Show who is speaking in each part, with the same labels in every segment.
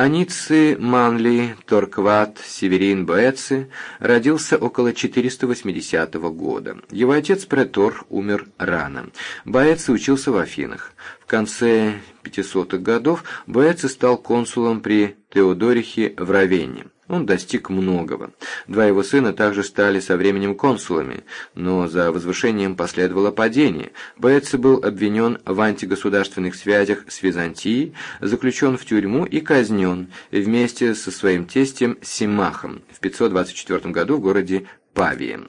Speaker 1: Аници Манли Торкват Северин Боэци родился около 480 года. Его отец Претор умер рано. Боэци учился в Афинах. В конце 500-х годов Боэци стал консулом при Теодорихе в Равенне. Он достиг многого. Два его сына также стали со временем консулами, но за возвышением последовало падение. Боэци был обвинен в антигосударственных связях с Византией, заключен в тюрьму и казнен вместе со своим тестем Симахом в 524 году в городе Павии.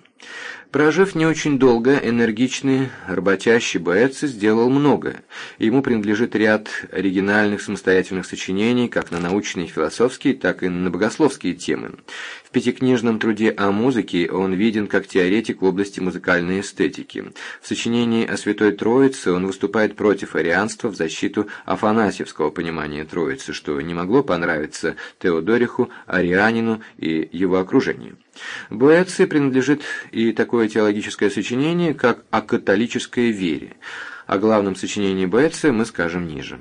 Speaker 1: Прожив не очень долго, энергичный, работящий Боэци сделал многое. Ему принадлежит ряд оригинальных самостоятельных сочинений как на научные философские, так и на богословские темы. В пятикнижном труде о музыке он виден как теоретик в области музыкальной эстетики. В сочинении о Святой Троице он выступает против арианства в защиту афанасьевского понимания Троицы, что не могло понравиться Теодориху, Арианину и его окружению. Боэци принадлежит и такое теологическое сочинение, как «О католической вере». О главном сочинении Боэци мы скажем ниже.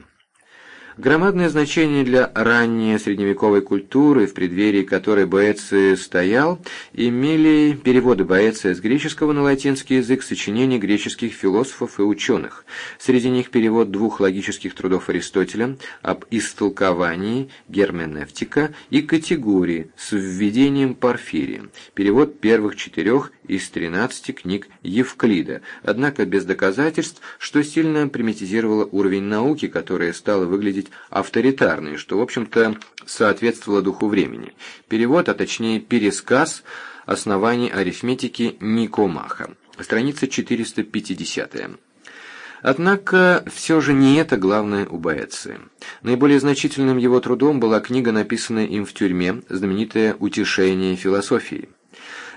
Speaker 1: Громадное значение для ранней средневековой культуры, в преддверии которой Боэци стоял, имели переводы Боэция с греческого на латинский язык сочинений греческих философов и ученых. Среди них перевод двух логических трудов Аристотеля об истолковании, герменевтика и категории с введением Порфирия, перевод первых четырех из 13 книг Евклида, однако без доказательств, что сильно примитизировало уровень науки, которая стала выглядеть быть авторитарной, что, в общем-то, соответствовало духу времени. Перевод, а точнее пересказ оснований арифметики Никомаха. Страница 450. Однако все же не это главное у Боэции. Наиболее значительным его трудом была книга, написанная им в тюрьме, знаменитая «Утешение философии».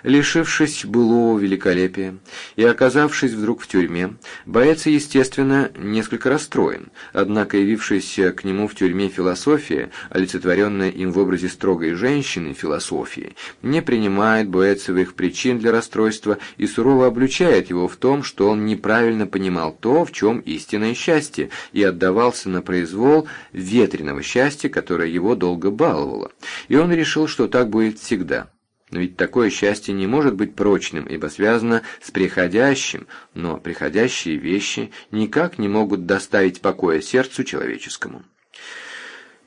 Speaker 1: Лишившись былого великолепия и оказавшись вдруг в тюрьме, боец, естественно, несколько расстроен, однако явившаяся к нему в тюрьме философия, олицетворенная им в образе строгой женщины философии, не принимает боецевых причин для расстройства и сурово обличает его в том, что он неправильно понимал то, в чем истинное счастье, и отдавался на произвол ветреного счастья, которое его долго баловало. И он решил, что так будет всегда. Но ведь такое счастье не может быть прочным, ибо связано с приходящим, но приходящие вещи никак не могут доставить покоя сердцу человеческому.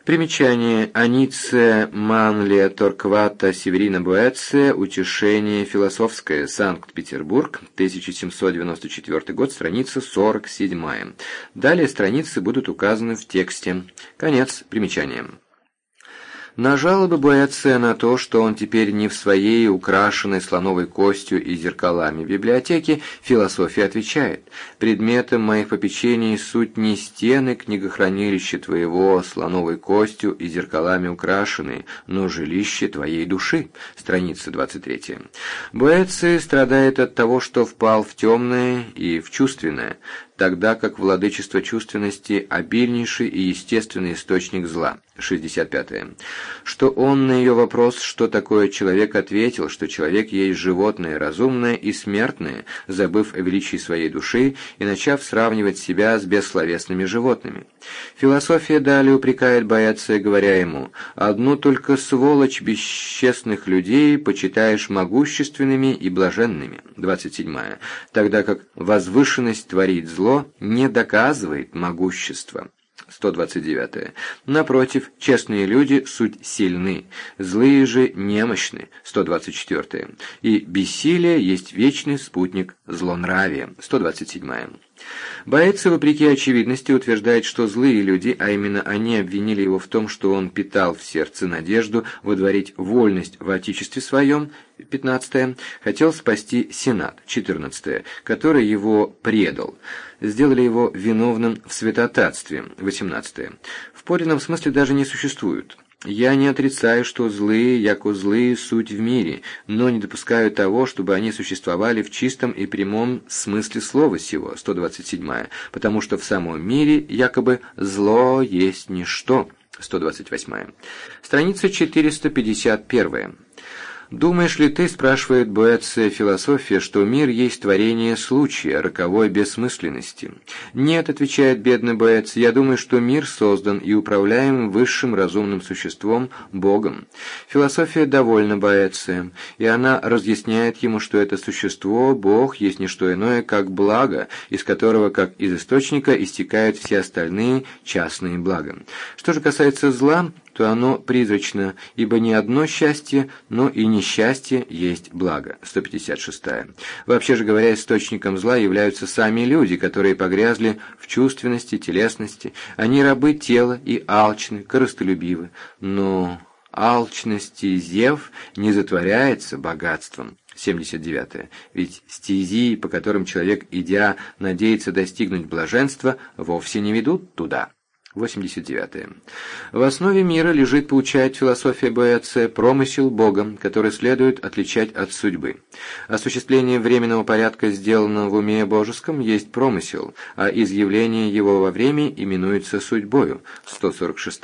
Speaker 1: Примечание. Анице Манле Торквата Северина Буэце. Утешение философское. Санкт-Петербург. 1794 год. Страница 47. Далее страницы будут указаны в тексте. Конец примечания. На жалобы Боэция на то, что он теперь не в своей украшенной слоновой костью и зеркалами библиотеке, философия отвечает, «Предметом моих попечений суть не стены книгохранилища твоего, слоновой костью и зеркалами украшенные, но жилище твоей души». Страница 23. Боэций страдает от того, что впал в темное и в чувственное, тогда как владычество чувственности – обильнейший и естественный источник зла. 65. -е. Что он на ее вопрос, что такое человек, ответил, что человек есть животное, разумное и смертное, забыв о величии своей души и начав сравнивать себя с бессловесными животными. Философия далее упрекает Бояция, говоря ему, «Одну только сволочь бесчестных людей почитаешь могущественными и блаженными». 27. Тогда как возвышенность творит зло, зло не доказывает могущества. 129. Напротив, честные люди суть сильны, злые же немощны. 124. И бессилие есть вечный спутник злонравия. 127. Боец, вопреки очевидности, утверждает, что злые люди, а именно они обвинили его в том, что он питал в сердце надежду выдворить вольность в отечестве своем, 15 хотел спасти Сенат, 14 который его предал, сделали его виновным в святотатстве, 18 в подлинном смысле даже не существуют. Я не отрицаю, что злые, яко злые, суть в мире, но не допускаю того, чтобы они существовали в чистом и прямом смысле слова сего, 127 потому что в самом мире якобы зло есть ничто, 128 Страница 451 «Думаешь ли ты, — спрашивает Боэция философия, — что мир есть творение случая, роковой бессмысленности?» «Нет, — отвечает бедный Боэц, — я думаю, что мир создан и управляем высшим разумным существом, Богом». Философия довольна Боэцием, и она разъясняет ему, что это существо, Бог, есть не что иное, как благо, из которого, как из источника, истекают все остальные частные блага. Что же касается зла, то оно призрачно, ибо не одно счастье, но и несчастье есть благо. 156. Вообще же говоря, источником зла являются сами люди, которые погрязли в чувственности, телесности. Они рабы тела и алчны, корыстолюбивы. Но алчность и зев не затворяется богатством. 79. Ведь стезии, по которым человек, идя, надеется достигнуть блаженства, вовсе не ведут туда. 89. В основе мира лежит, получает философия Боэция, промысел Богом, который следует отличать от судьбы. Осуществление временного порядка, сделанного в уме божеском, есть промысел, а изъявление его во время именуется судьбою. 146.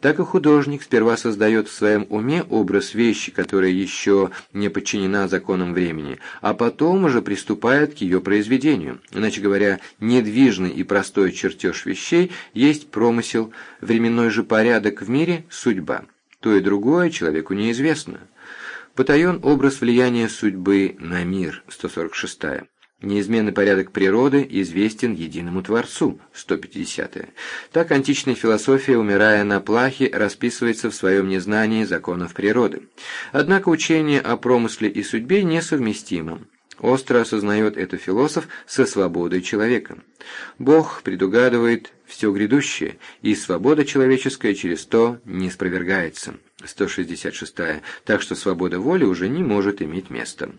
Speaker 1: Так и художник сперва создает в своем уме образ вещи, которая еще не подчинена законам времени, а потом уже приступает к ее произведению. Иначе говоря, недвижный и простой чертеж вещей есть промысел, временной же порядок в мире – судьба. То и другое человеку неизвестно. Потаен образ влияния судьбы на мир, 146 -я. Неизменный порядок природы известен единому Творцу, 150 -е. Так античная философия, умирая на плахе, расписывается в своем незнании законов природы. Однако учение о промысле и судьбе несовместимо. Остро осознает это философ со свободой человека. Бог предугадывает все грядущее, и свобода человеческая через то не спровергается. 166. Так что свобода воли уже не может иметь места.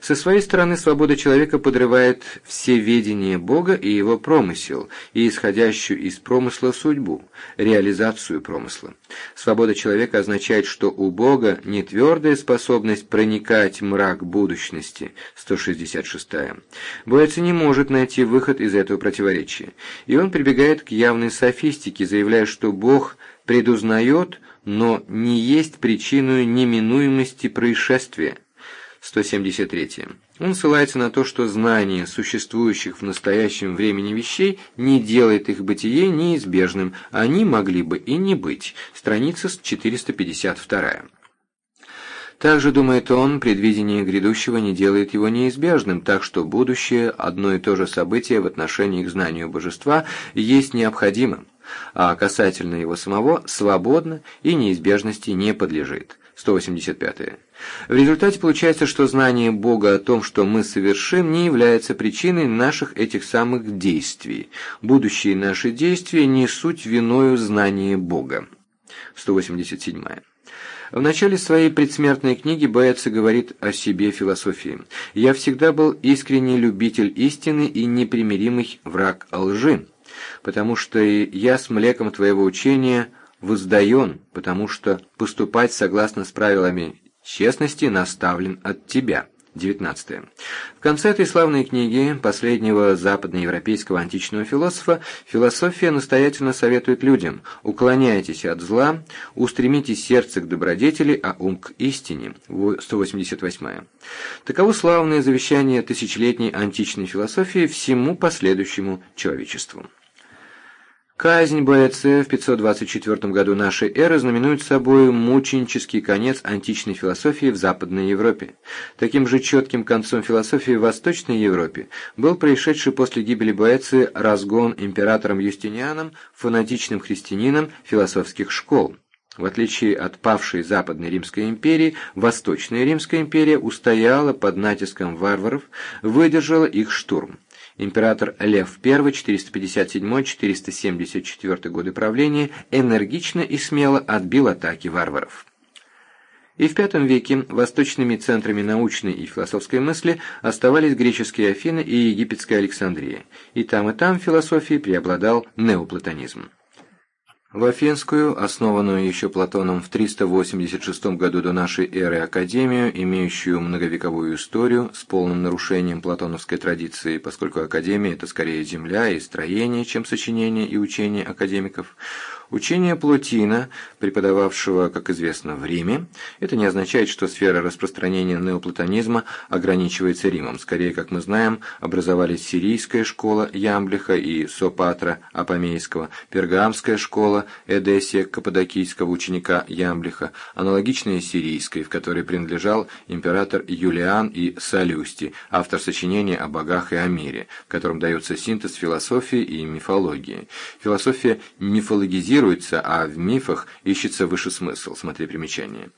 Speaker 1: Со своей стороны, свобода человека подрывает все ведение Бога и его промысел, и исходящую из промысла судьбу, реализацию промысла. Свобода человека означает, что у Бога не твердая способность проникать мрак будущности. 166. Боец не может найти выход из этого противоречия, и он прибегает к явной софистике, заявляя, что Бог предузнает, но не есть причиной неминуемости происшествия. 173. Он ссылается на то, что знание существующих в настоящем времени вещей не делает их бытие неизбежным, они могли бы и не быть. Страница 452. Также, думает он, предвидение грядущего не делает его неизбежным, так что будущее, одно и то же событие в отношении к знанию божества, есть необходимо а касательно его самого свободно и неизбежности не подлежит. 185. В результате получается, что знание Бога о том, что мы совершим, не является причиной наших этих самых действий. Будущие наши действия не суть виною знания Бога. 187. В начале своей предсмертной книги Боэци говорит о себе философии. «Я всегда был искренний любитель истины и непримиримый враг лжи потому что я с млеком твоего учения воздаен, потому что поступать согласно с правилами честности наставлен от тебя». 19. В конце этой славной книги последнего западноевропейского античного философа философия настоятельно советует людям «Уклоняйтесь от зла, устремите сердце к добродетели, а ум к истине». 188. Таково славное завещание тысячелетней античной философии всему последующему человечеству. Казнь Боэция в 524 году нашей эры знаменует собой мученический конец античной философии в Западной Европе. Таким же четким концом философии в Восточной Европе был происшедший после гибели Боэции разгон императором Юстинианом фанатичным христианином философских школ. В отличие от павшей Западной Римской империи, Восточная Римская империя устояла под натиском варваров, выдержала их штурм. Император Лев I, 457-474 годы правления, энергично и смело отбил атаки варваров. И в V веке восточными центрами научной и философской мысли оставались греческие Афины и египетская Александрия, и там и там в философии преобладал неоплатонизм. В Афинскую, основанную еще Платоном в 386 году до нашей эры Академию, имеющую многовековую историю с полным нарушением платоновской традиции, поскольку Академия – это скорее земля и строение, чем сочинение и учение академиков, Учение Плотина, преподававшего, как известно, в Риме, это не означает, что сфера распространения неоплатонизма ограничивается Римом. Скорее, как мы знаем, образовались сирийская школа Ямблиха и Сопатра Апомейского, пергамская школа Эдесия Каппадокийского ученика Ямблиха, аналогичная сирийской, в которой принадлежал император Юлиан и Салюсти, автор сочинения о богах и о мире, в котором дается синтез философии и мифологии. Философия мифологизирует фантазируется, а в мифах ищется выше смысл. Смотри примечание.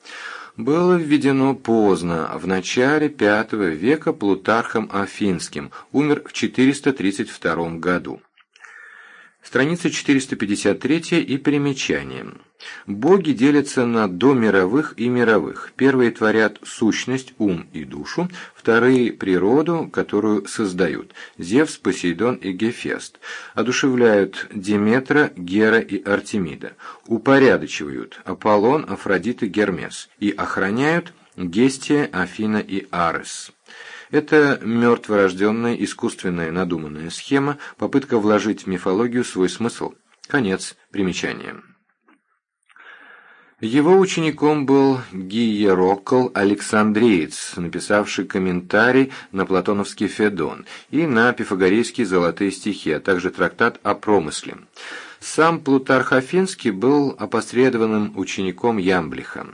Speaker 1: Было введено поздно, в начале V века Плутархом Афинским, умер в 432 году. Страница 453 и примечание. Боги делятся на домировых и мировых. Первые творят сущность, ум и душу, вторые – природу, которую создают. Зевс, Посейдон и Гефест. Одушевляют Деметра, Гера и Артемида. Упорядочивают Аполлон, Афродит и Гермес. И охраняют Гестия, Афина и Арес. Это мертворожденная, искусственная, надуманная схема, попытка вложить в мифологию свой смысл. Конец примечания. Его учеником был Гиерокл Александриец, написавший комментарий на платоновский Федон и на пифагорейские золотые стихи, а также трактат о промысле. Сам Плутарх Афинский был опосредованным учеником Ямблиха.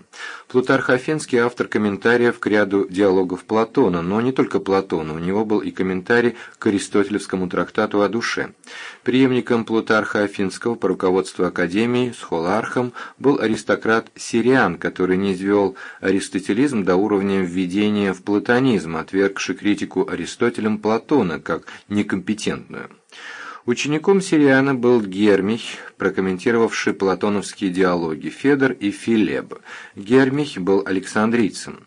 Speaker 1: Плутарх Афинский – автор комментариев к ряду диалогов Платона, но не только Платона, у него был и комментарий к аристотелевскому трактату о душе. Преемником Плутарха Афинского по руководству Академии, схолархом, был аристократ Сириан, который не извел аристотелизм до уровня введения в платонизм, отвергший критику Аристотелем Платона как некомпетентную. Учеником Сириана был Гермих, прокомментировавший платоновские диалоги Федор и Филеб. Гермих был александрийцем.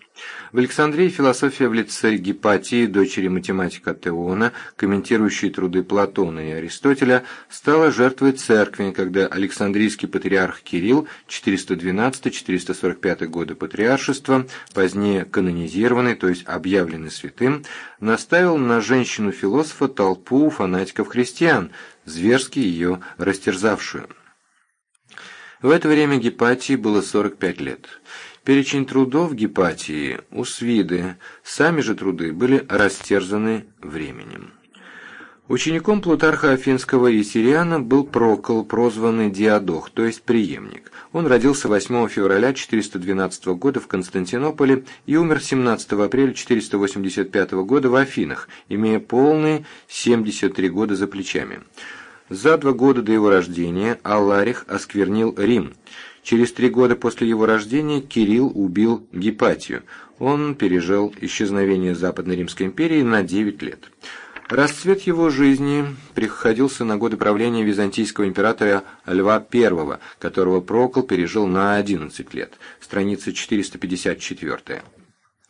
Speaker 1: В Александрии философия в лице Гипатии, дочери математика Теона, комментирующей труды Платона и Аристотеля, стала жертвой церкви, когда Александрийский патриарх Кирилл 412-445 годы патриаршества, позднее канонизированный, то есть объявленный святым, наставил на женщину-философа толпу фанатиков-христиан, зверски ее растерзавшую. В это время Гипатии было 45 лет. Перечень трудов Гепатии у Свиды, сами же труды были растерзаны временем. Учеником Плутарха Афинского и Сириана был Прокол, прозванный Диадох, то есть преемник. Он родился 8 февраля 412 года в Константинополе и умер 17 апреля 485 года в Афинах, имея полные 73 года за плечами. За два года до его рождения Алларих осквернил Рим – Через три года после его рождения Кирилл убил Гепатию. Он пережил исчезновение Западной Римской империи на 9 лет. Расцвет его жизни приходился на годы правления византийского императора Льва I, которого Прокол пережил на 11 лет. Страница 454.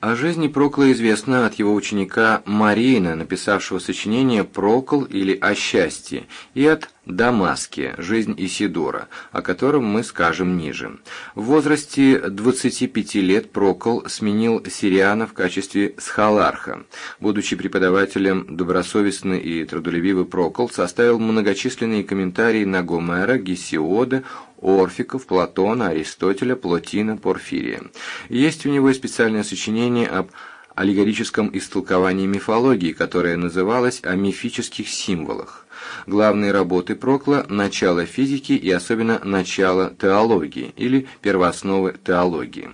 Speaker 1: О жизни Прокла известно от его ученика Марина, написавшего сочинение «Прокл» или «О счастье», и от Дамаске, жизнь Исидора, о котором мы скажем ниже. В возрасте 25 лет Прокол сменил Сириана в качестве схаларха. Будучи преподавателем, добросовестный и трудолюбивый Прокол составил многочисленные комментарии на Гомера, Гесиода, Орфиков, Платона, Аристотеля, Плотина, Порфирия. Есть у него и специальное сочинение об аллегорическом истолковании мифологии, которое называлось «О мифических символах». Главные работы Прокла – начало физики и особенно начало теологии или первоосновы теологии.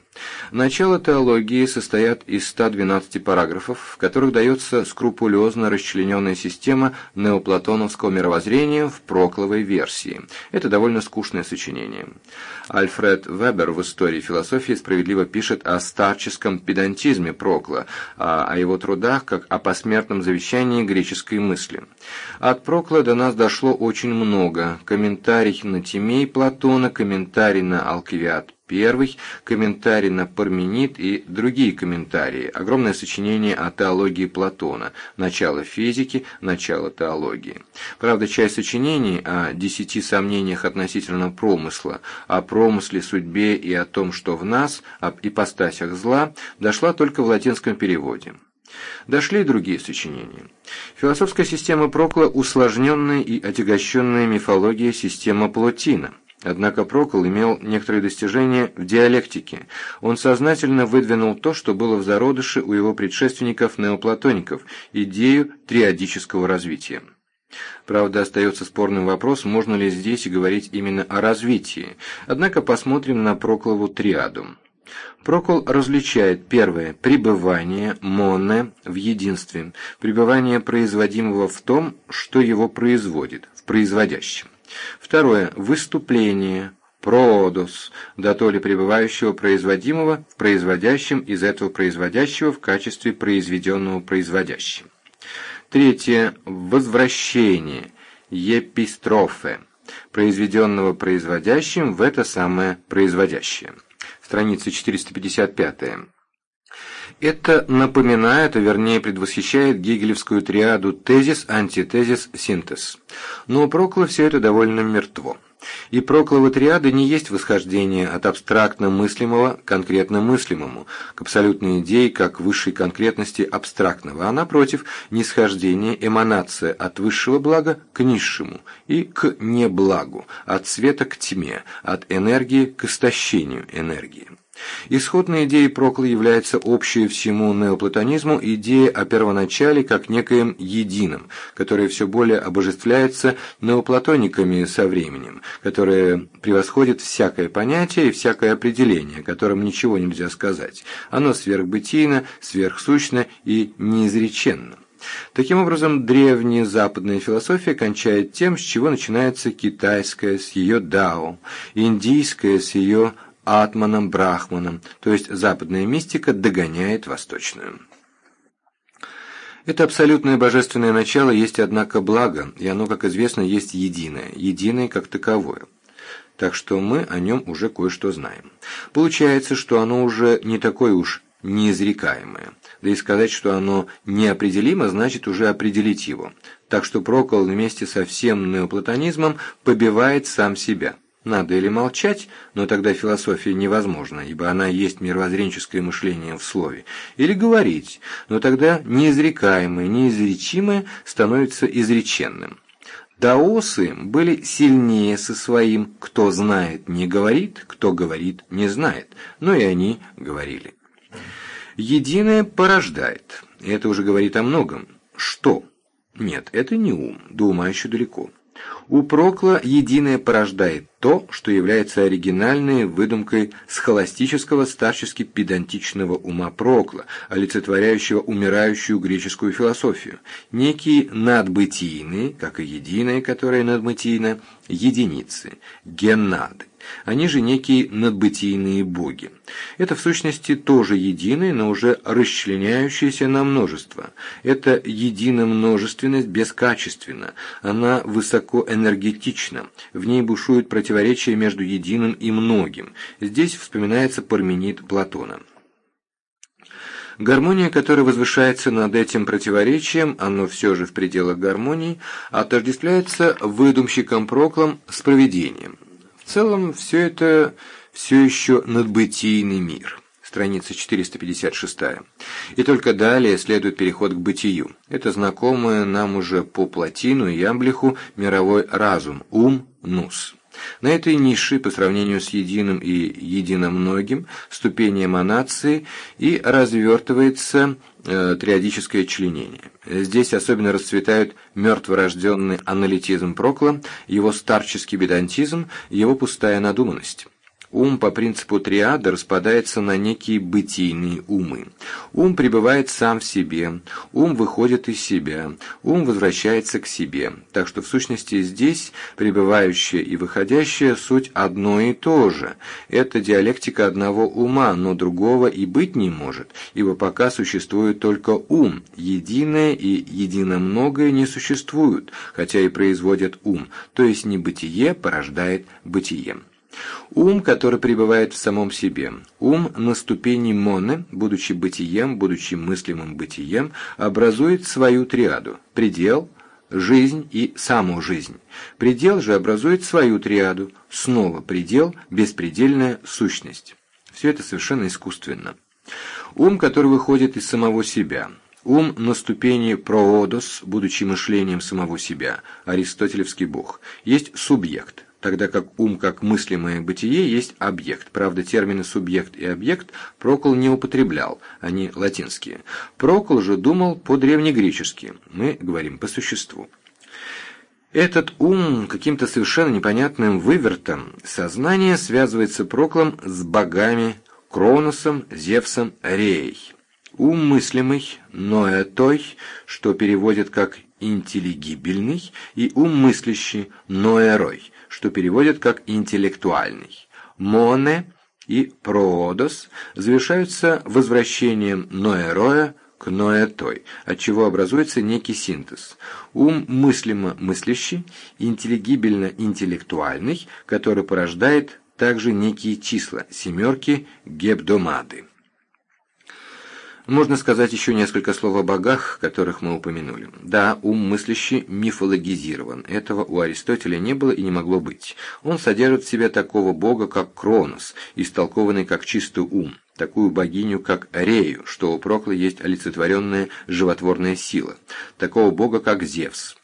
Speaker 1: Начало теологии состоят из 112 параграфов, в которых дается скрупулезно расчлененная система неоплатоновского мировоззрения в прокловой версии. Это довольно скучное сочинение. Альфред Вебер в «Истории философии» справедливо пишет о старческом педантизме Прокла, а о его трудах как о посмертном завещании греческой мысли. От Прокла до нас дошло очень много. Комментарий на Тимей Платона, комментарий на Алкивиад Первый – комментарий на Парменид и другие комментарии, огромное сочинение о теологии Платона, начало физики, начало теологии. Правда, часть сочинений о десяти сомнениях относительно промысла, о промысле, судьбе и о том, что в нас, об ипостасях зла, дошла только в латинском переводе. Дошли и другие сочинения. Философская система Прокла – усложненная и отягощенная мифология система Плотина – Однако Прокол имел некоторые достижения в диалектике. Он сознательно выдвинул то, что было в зародыше у его предшественников-неоплатоников – идею триадического развития. Правда, остается спорным вопрос, можно ли здесь говорить именно о развитии. Однако посмотрим на Проклову триаду. Прокол различает первое – пребывание, моне, в единстве, пребывание производимого в том, что его производит, в производящем. Второе. Выступление. Продус, дотоле пребывающего производимого в производящем из этого производящего в качестве произведенного производящим. Третье. Возвращение. Епистрофе, произведенного производящим в это самое производящее. Страница 455. Это напоминает, а вернее предвосхищает гегелевскую триаду тезис, антитезис, синтез. Но у Прокла все это довольно мертво. И Проклова триады не есть восхождение от абстрактно мыслимого к конкретно мыслимому, к абсолютной идее как высшей конкретности абстрактного, а напротив, нисхождение, эманация от высшего блага к низшему и к неблагу, от света к тьме, от энергии к истощению энергии. Исходной идеей Прокла является общая всему неоплатонизму идея о первоначале как некоем едином, которое все более обожествляется неоплатониками со временем, которое превосходит всякое понятие и всякое определение, которым ничего нельзя сказать. Оно сверхбытийно, сверхсущно и неизреченно. Таким образом, древняя западная философия кончает тем, с чего начинается китайская с ее дао, индийская с ее атманом, брахманом, то есть западная мистика догоняет восточную. Это абсолютное божественное начало есть, однако, благо, и оно, как известно, есть единое, единое как таковое. Так что мы о нем уже кое-что знаем. Получается, что оно уже не такое уж неизрекаемое. Да и сказать, что оно неопределимо, значит уже определить его. Так что Прокол вместе со всем неоплатонизмом побивает сам себя. Надо или молчать, но тогда философия невозможна, ибо она есть мировоззренческое мышление в слове, или говорить, но тогда неизрекаемое, неизречимое становится изреченным. Даосы были сильнее со своим «кто знает, не говорит, кто говорит, не знает», но и они говорили. Единое порождает, и это уже говорит о многом. Что? Нет, это не ум, до ума еще далеко. У Прокла единое порождает то, что является оригинальной выдумкой схоластического старчески-педантичного ума Прокла, олицетворяющего умирающую греческую философию. Некие надбытийные, как и единое, которое надбытийно, единицы, геннады. Они же некие надбытийные боги. Это в сущности тоже единое, но уже расчленяющееся на множество. Это единомножественность бескачественна, она высокоэнергетична, в ней бушует противоречие между единым и многим. Здесь вспоминается Парменид Платона. Гармония, которая возвышается над этим противоречием, оно все же в пределах гармонии, отождествляется выдумщиком Проклом с провидением. В целом, все это все еще надбытийный мир. Страница 456. И только далее следует переход к бытию. Это знакомое нам уже по Платину и Ямблиху мировой разум, ум, нус. На этой нише, по сравнению с единым и единомногим, ступени эманации и развертывается э, триадическое членение. Здесь особенно расцветают мертворожденный аналитизм Прокла, его старческий бедантизм, его пустая надуманность. Ум по принципу триада распадается на некие бытийные умы. Ум пребывает сам в себе, ум выходит из себя, ум возвращается к себе. Так что в сущности здесь пребывающее и выходящее суть одно и то же. Это диалектика одного ума, но другого и быть не может, ибо пока существует только ум, единое и единомногое не существуют, хотя и производят ум, то есть небытие порождает бытие. Ум, который пребывает в самом себе. Ум на ступени моны, будучи бытием, будучи мыслимым бытием, образует свою триаду – предел, жизнь и саму жизнь. Предел же образует свою триаду – снова предел, беспредельная сущность. Все это совершенно искусственно. Ум, который выходит из самого себя. Ум на ступени проодос, будучи мышлением самого себя, аристотелевский бог, есть субъект тогда как ум как мыслимое бытие есть объект. Правда, термины «субъект» и «объект» Прокол не употреблял, они латинские. Прокол же думал по-древнегречески, мы говорим по существу. Этот ум каким-то совершенно непонятным вывертом сознание связывается Проклом с богами Кроносом, Зевсом, Реей. Ум мыслимый, но и той, что переводят как интеллигибельный, и ум мыслящий, ноэрой, что переводят как интеллектуальный. Моне и проодос завершаются возвращением ноэроя к ноэтой, отчего образуется некий синтез. Ум мыслимо мыслящий, интеллигибельно-интеллектуальный, который порождает также некие числа, семерки, гебдомады. Можно сказать еще несколько слов о богах, которых мы упомянули. Да, ум мыслящий мифологизирован. Этого у Аристотеля не было и не могло быть. Он содержит в себе такого бога, как Кронос, истолкованный как чистый ум, такую богиню, как Рею, что у Прокла есть олицетворенная животворная сила, такого бога, как Зевс.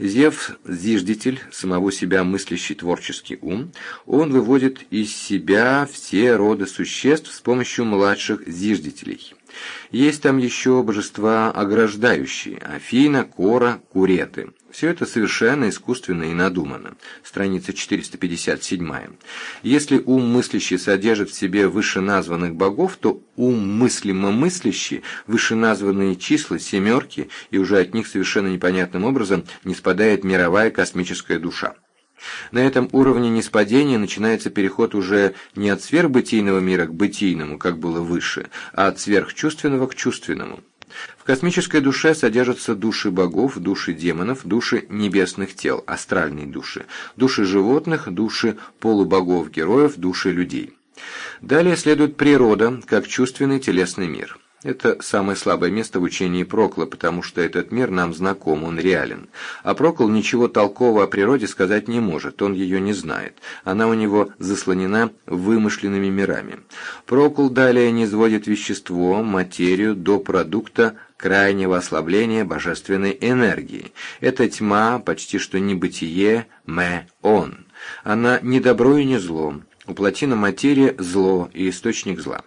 Speaker 1: Зевс – зиждитель, самого себя мыслящий творческий ум, он выводит из себя все роды существ с помощью младших зиждителей – есть там еще божества ограждающие – Афина, Кора, Куреты. Все это совершенно искусственно и надумано. Страница 457. Если ум мыслящий содержит в себе вышеназванных богов, то ум мыслимо мыслящий, вышеназванные числа, семерки, и уже от них совершенно непонятным образом не спадает мировая космическая душа. На этом уровне неспадения начинается переход уже не от сверхбытийного мира к бытийному, как было выше, а от сверхчувственного к чувственному. В космической душе содержатся души богов, души демонов, души небесных тел, астральные души, души животных, души полубогов-героев, души людей. Далее следует природа, как чувственный телесный мир. Это самое слабое место в учении Прокла, потому что этот мир нам знаком, он реален. А Прокл ничего толкового о природе сказать не может, он ее не знает. Она у него заслонена вымышленными мирами. Прокл далее не сводит вещество, материю до продукта крайнего ослабления божественной энергии. Это тьма, почти что небытие, мэ, он. Она не добро и не зло. Уплотина материя – зло и источник зла.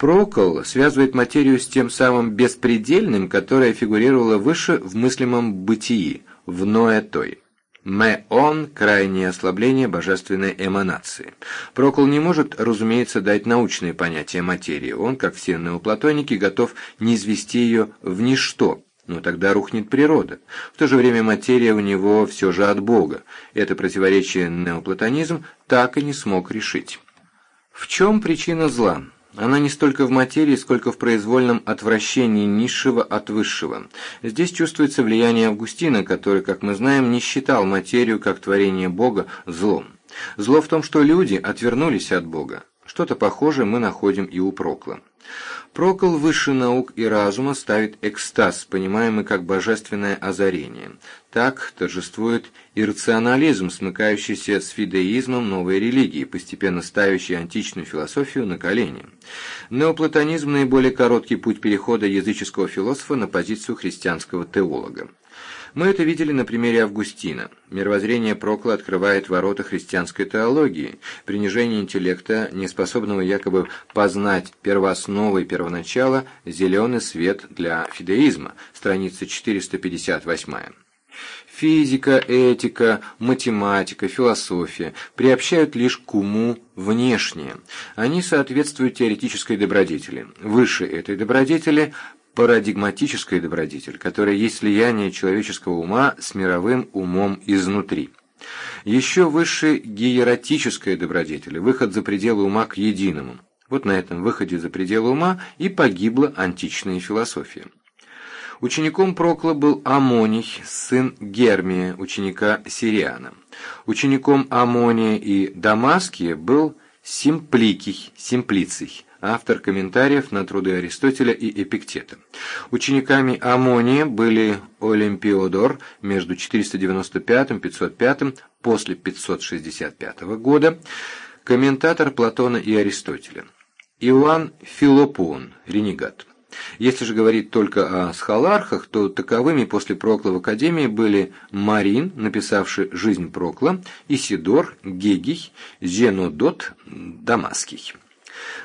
Speaker 1: Прокол связывает материю с тем самым беспредельным, которое фигурировало выше в мыслимом бытии, в ноэтой. Мэ-он – крайнее ослабление божественной эманации. Прокол не может, разумеется, дать научные понятия материи. Он, как все неоплатоники, готов не извести ее в ничто, но тогда рухнет природа. В то же время материя у него все же от Бога. Это противоречие неоплатонизм так и не смог решить. В чем причина зла? Она не столько в материи, сколько в произвольном отвращении низшего от высшего. Здесь чувствуется влияние Августина, который, как мы знаем, не считал материю как творение Бога злом. Зло в том, что люди отвернулись от Бога. Что-то похожее мы находим и у Прокла. Прокол выше наук и разума ставит экстаз, понимаемый как божественное озарение. Так торжествует иррационализм, смыкающийся с фидеизмом новой религии, постепенно ставящий античную философию на колени. Неоплатонизм – наиболее короткий путь перехода языческого философа на позицию христианского теолога. Мы это видели на примере Августина. Мировоззрение Прокла открывает ворота христианской теологии, принижение интеллекта, неспособного якобы познать первоосновы и первоначало, зеленый свет для фидеизма, страница 458. Физика, этика, математика, философия приобщают лишь к уму внешнее. Они соответствуют теоретической добродетели. Выше этой добродетели парадигматическая добродетель, которая есть слияние человеческого ума с мировым умом изнутри. Еще выше гиератическая добродетель, выход за пределы ума к единому. Вот на этом выходе за пределы ума и погибла античная философия. Учеником Прокла был Амоний, сын Гермия, ученика Сириана. Учеником Амония и Дамаския был Симпликий, Симплиций, автор комментариев на труды Аристотеля и Эпиктета. Учениками Амония были Олимпиодор между 495 и 505 после 565 года, комментатор Платона и Аристотеля. Иоанн Филопон, ренегат. Если же говорить только о схолархах, то таковыми после Прокла в Академии были Марин, написавший «Жизнь Прокла», Исидор, Гегий, Зенодот, Дамасский.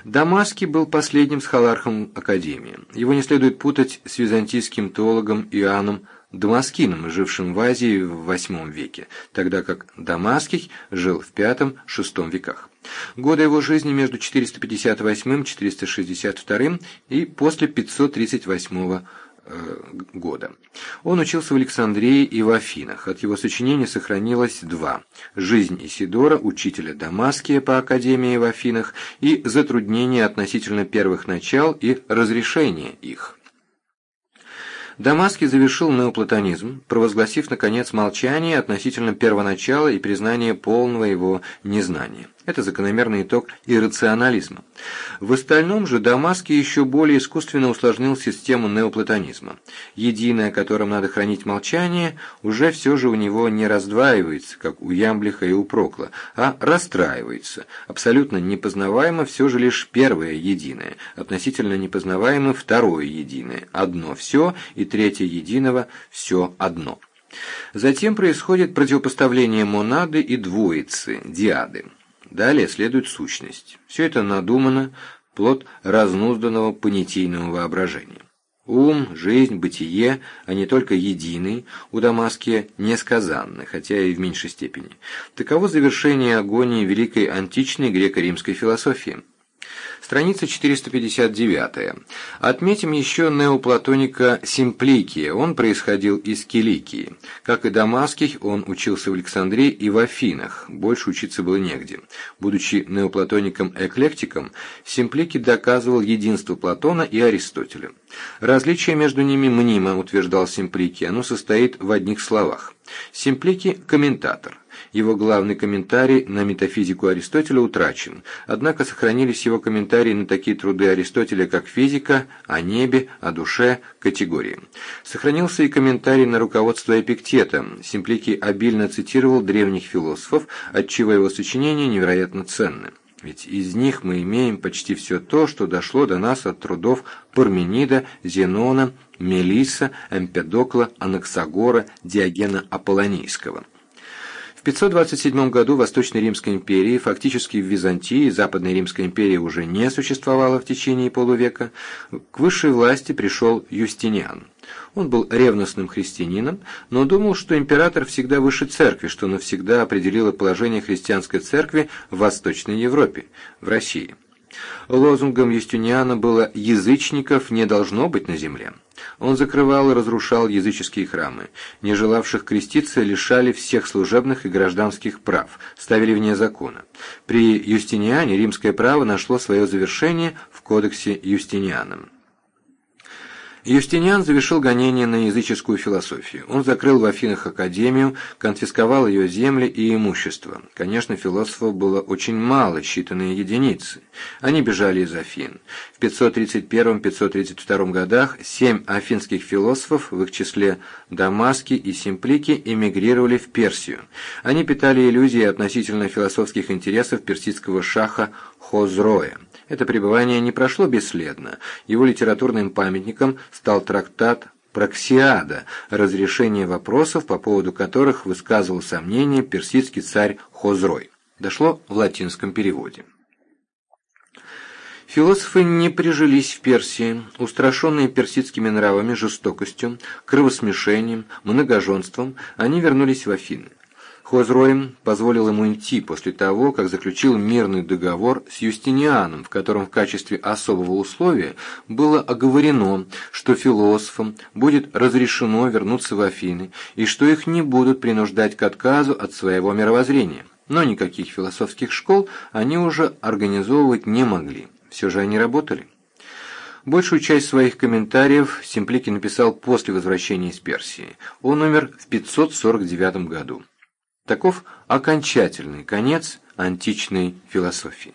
Speaker 1: Дамаский был последним схолархом Академии. Его не следует путать с византийским теологом Иоанном Дамаскином, жившим в Азии в VIII веке, тогда как Дамасский жил в V-VI веках. Годы его жизни между 458 и 462 и после 538 э, года. Он учился в Александрии и в Афинах. От его сочинений сохранилось два «Жизнь Исидора, учителя Дамаския по Академии в Афинах» и «Затруднения относительно первых начал и разрешения их». Дамаский завершил неоплатонизм, провозгласив, наконец, молчание относительно первоначала и признание полного его незнания. Это закономерный итог иррационализма. В остальном же Дамаский еще более искусственно усложнил систему неоплатонизма. Единое, которым надо хранить молчание, уже все же у него не раздваивается, как у Ямблиха и у Прокла, а расстраивается. Абсолютно непознаваемо все же лишь первое единое, относительно непознаваемо второе единое, одно все и третье единого все одно. Затем происходит противопоставление монады и двоицы, диады. Далее следует сущность. Все это надумано, плод разнузданного понятийного воображения. Ум, жизнь, бытие, не только единый, у Дамаския несказанны, хотя и в меньшей степени. Таково завершение агонии великой античной греко-римской философии. Страница 459. Отметим еще неоплатоника Симпликия, он происходил из Киликии. Как и Дамасский, он учился в Александрии и в Афинах, больше учиться было негде. Будучи неоплатоником-эклектиком, Симпликий доказывал единство Платона и Аристотеля. Различие между ними мнимо, утверждал Симпликий, оно состоит в одних словах. Симпликий – комментатор. Его главный комментарий на метафизику Аристотеля утрачен, однако сохранились его комментарии на такие труды Аристотеля, как «Физика», «О небе», «О душе», «Категории». Сохранился и комментарий на руководство Эпиктета. Симпликий обильно цитировал древних философов, отчего его сочинения невероятно ценны. Ведь из них мы имеем почти все то, что дошло до нас от трудов Парменида, Зенона, Мелиса, Эмпедокла, Анаксагора, Диогена Аполлонийского. 527 году Восточной Римской империи, фактически в Византии, Западной Римской империи уже не существовало в течение полувека, к высшей власти пришел Юстиниан. Он был ревностным христианином, но думал, что император всегда выше церкви, что навсегда определило положение христианской церкви в Восточной Европе, в России. Лозунгом Юстиниана было «язычников не должно быть на земле». Он закрывал и разрушал языческие храмы. Не желавших креститься лишали всех служебных и гражданских прав, ставили вне закона. При Юстиниане римское право нашло свое завершение в кодексе Юстинианом. Юстиниан завершил гонение на языческую философию. Он закрыл в Афинах академию, конфисковал ее земли и имущество. Конечно, философов было очень мало, считанные единицы. Они бежали из Афин. В 531-532 годах семь афинских философов, в их числе Дамаски и Симплики, эмигрировали в Персию. Они питали иллюзии относительно философских интересов персидского шаха Хозроя. Это пребывание не прошло бесследно. Его литературным памятником стал трактат «Проксиада», разрешение вопросов, по поводу которых высказывал сомнения персидский царь Хозрой. Дошло в латинском переводе. Философы не прижились в Персии, устрашенные персидскими нравами, жестокостью, кровосмешением, многоженством, они вернулись в Афины. Хозроем позволил ему идти после того, как заключил мирный договор с Юстинианом, в котором в качестве особого условия было оговорено, что философам будет разрешено вернуться в Афины и что их не будут принуждать к отказу от своего мировоззрения. Но никаких философских школ они уже организовывать не могли. Все же они работали. Большую часть своих комментариев Симплики написал после возвращения из Персии. Он умер в 549 году. Таков окончательный конец античной философии.